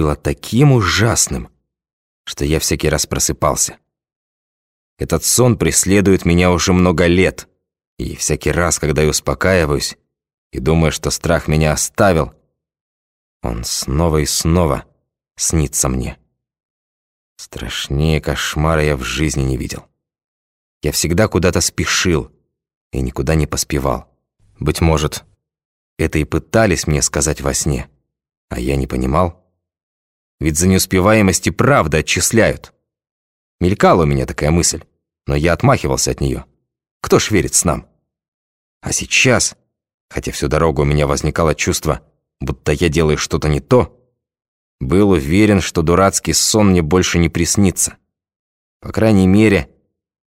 было таким ужасным, что я всякий раз просыпался. Этот сон преследует меня уже много лет, и всякий раз, когда я успокаиваюсь и думаю, что страх меня оставил, он снова и снова снится мне. Страшнее кошмара я в жизни не видел. Я всегда куда-то спешил и никуда не поспевал. Быть может, это и пытались мне сказать во сне, а я не понимал. Ведь за неуспеваемость и правда отчисляют. Мелькала у меня такая мысль, но я отмахивался от нее. Кто ж верит с нам? А сейчас, хотя всю дорогу у меня возникало чувство, будто я делаю что-то не то, был уверен, что дурацкий сон мне больше не приснится. По крайней мере,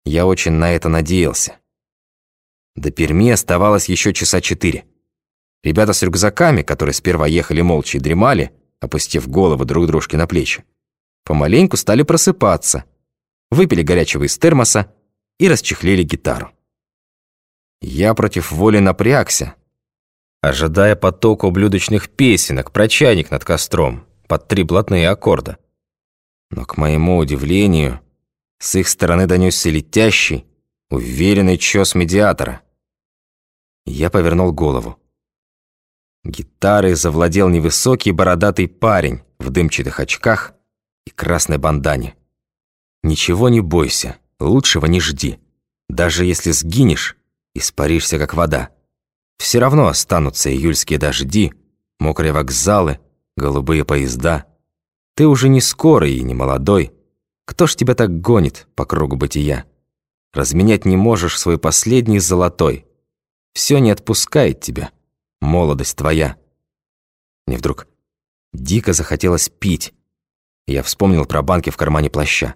я очень на это надеялся. До Перми оставалось еще часа четыре. Ребята с рюкзаками, которые сперва ехали молча и дремали, опустив головы друг дружке на плечи, помаленьку стали просыпаться, выпили горячего из термоса и расчехлили гитару. Я против воли напрягся, ожидая потока ублюдочных песенок про чайник над костром под три блатные аккорда. Но, к моему удивлению, с их стороны донесся летящий, уверенный чёс медиатора. Я повернул голову. Гитарой завладел невысокий бородатый парень в дымчатых очках и красной бандане. «Ничего не бойся, лучшего не жди. Даже если сгинешь, испаришься как вода. Все равно останутся июльские дожди, мокрые вокзалы, голубые поезда. Ты уже не скорый и не молодой. Кто ж тебя так гонит по кругу бытия? Разменять не можешь свой последний золотой. Все не отпускает тебя, молодость твоя. Мне вдруг дико захотелось пить. Я вспомнил про банки в кармане плаща.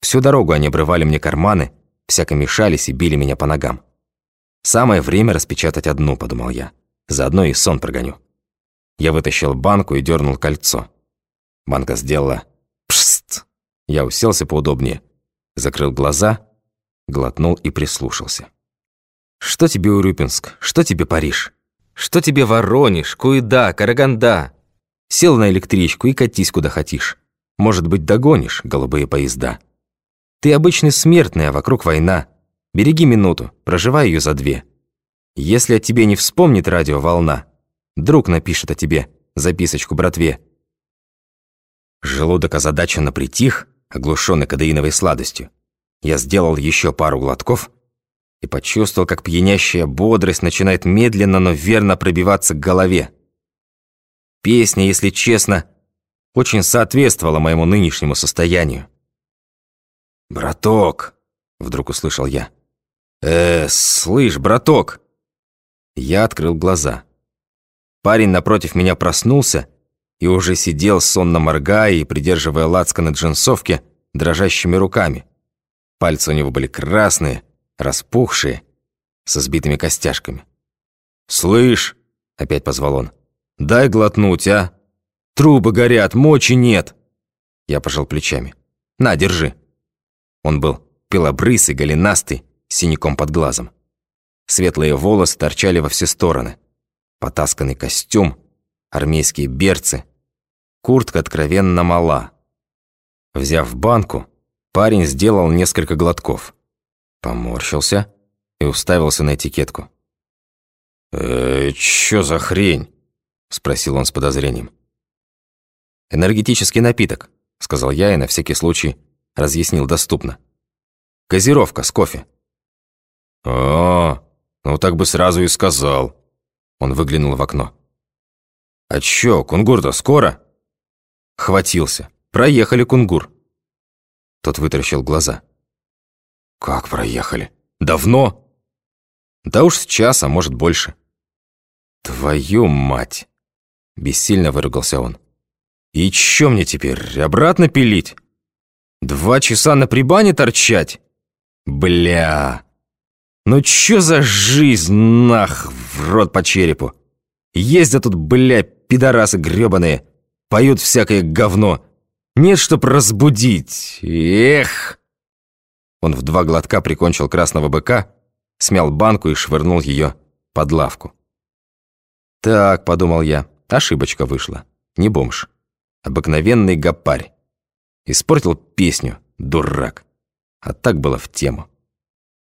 Всю дорогу они обрывали мне карманы, всяко мешались и били меня по ногам. «Самое время распечатать одну», — подумал я. «Заодно и сон прогоню». Я вытащил банку и дернул кольцо. Банка сделала «пшст». Я уселся поудобнее, закрыл глаза, глотнул и прислушался. «Что тебе Урюпинск? Что тебе Париж? Что тебе Воронеж, Куида, Караганда? Сел на электричку и катись куда хотишь. Может быть, догонишь голубые поезда. Ты обычный смертный, а вокруг война. Береги минуту, проживай ее за две. Если о тебе не вспомнит радиоволна, Друг напишет о тебе записочку братве. Желудок озадаченно притих, оглушенный кадеиновой сладостью. Я сделал еще пару глотков и почувствовал, как пьянящая бодрость начинает медленно, но верно пробиваться к голове. Песня, если честно, очень соответствовала моему нынешнему состоянию. «Браток!» — вдруг услышал я. «Э, слышь, браток!» Я открыл глаза. Парень напротив меня проснулся и уже сидел, сонно моргая и придерживая лацканы джинсовки дрожащими руками. Пальцы у него были красные, распухшие, со сбитыми костяшками. «Слышь!» — опять позвал он. «Дай глотнуть, а! Трубы горят, мочи нет!» Я пожал плечами. «На, держи!» Он был белобрысый, голенастый, синяком под глазом. Светлые волосы торчали во все стороны потасканный костюм, армейские берцы. Куртка откровенно мала. Взяв банку, парень сделал несколько глотков. Поморщился и уставился на этикетку. «Э, чё за хрень?» – спросил он с подозрением. «Энергетический напиток», – сказал я и на всякий случай разъяснил доступно. «Газировка с кофе». «А, ну так бы сразу и сказал», он выглянул в окно. «А чё, кунгур-то скоро?» Хватился. «Проехали, кунгур». Тот вытаращил глаза. «Как проехали? Давно?» «Да уж с часа, может, больше». «Твою мать!» Бессильно выругался он. «И чё мне теперь, обратно пилить? Два часа на прибане торчать? Бля!» Ну чё за жизнь, нах, в рот по черепу? Ездят тут, бля, пидорасы грёбаные, поют всякое говно. Нет, чтоб разбудить. Эх!» Он в два глотка прикончил красного быка, смял банку и швырнул её под лавку. «Так», — подумал я, — ошибочка вышла. Не бомж. Обыкновенный гопарь. Испортил песню, дурак. А так было в тему.